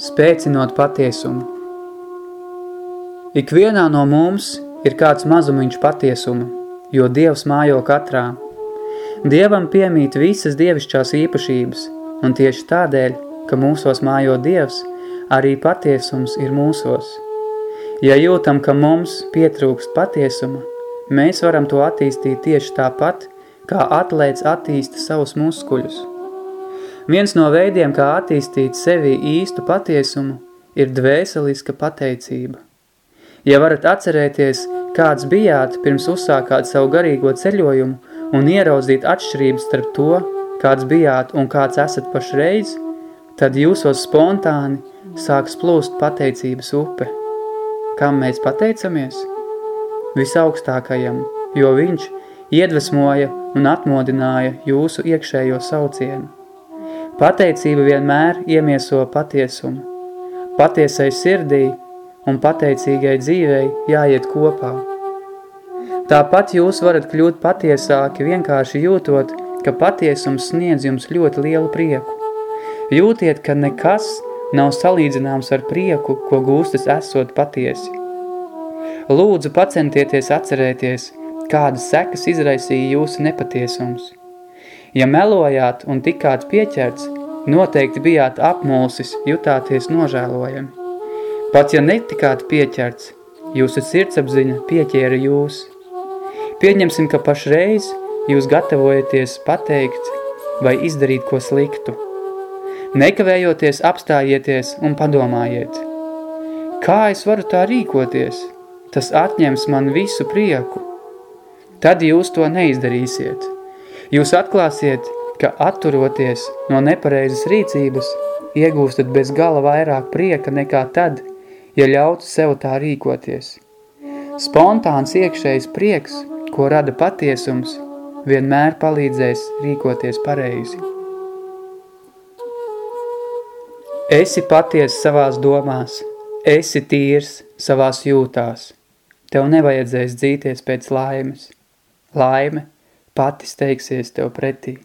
spēcinot patiesumu. Ikvienā no mums ir kāds mazumiņš patiesuma, jo Dievs mājo katrā. Dievam piemīt visas dievišķās īpašības, un tieši tādēļ, ka mūsos mājo Dievs, arī patiesums ir mūsos. Ja jūtam, ka mums pietrūkst patiesuma, mēs varam to attīstīt tieši tāpat, kā atlēts attīsta savus muskuļus. Viens no veidiem, kā attīstīt sevi īstu patiesumu, ir dvēseliska pateicība. Ja varat atcerēties, kāds bijāt pirms uzsākāt savu garīgo ceļojumu un ieraudzīt atšķirības starp to, kāds bijāt un kāds esat pašreiz, tad jūsos spontāni sāks plūst pateicības upe. Kam mēs pateicamies? Visaugstākajam, jo viņš iedvesmoja un atmodināja jūsu iekšējo saucienu. Pateicība vienmēr iemieso patiesumu. Patiesai sirdī un pateicīgai dzīvei jāiet kopā. Tāpat jūs varat kļūt patiesāki vienkārši jūtot, ka patiesums sniedz jums ļoti lielu prieku. Jūtiet, ka nekas nav salīdzināms ar prieku, ko gūstas esot patiesi. Lūdzu pacentieties atcerēties, kādas sekas izraisīja jūsu nepatiesums – Ja melojāt un tikāt pieķerts, noteikti bijāt apmulsis, jutāties nožēlojami. Pat ja netikāt pieķerts, jūsu sirdsapziņa pieķēra jūs. Pieņemsim, ka pašreiz jūs gatavojaties pateikt vai izdarīt ko sliktu. Nekavējoties apstājieties un padomājiet. Kā es varu tā rīkoties? Tas atņems man visu prieku. Tad jūs to neizdarīsiet. Jūs atklāsiet, ka atturoties no nepareizas rīcības, iegūstat bez gala vairāk prieka nekā tad, ja ļautu sev tā rīkoties. Spontāns iekšējs prieks, ko rada patiesums, vienmēr palīdzēs rīkoties pareizi. Esi paties savās domās, esi tīrs savās jūtās. Tev nevajadzēs dzīties pēc laimes. Laime pati steigsies tev pretī.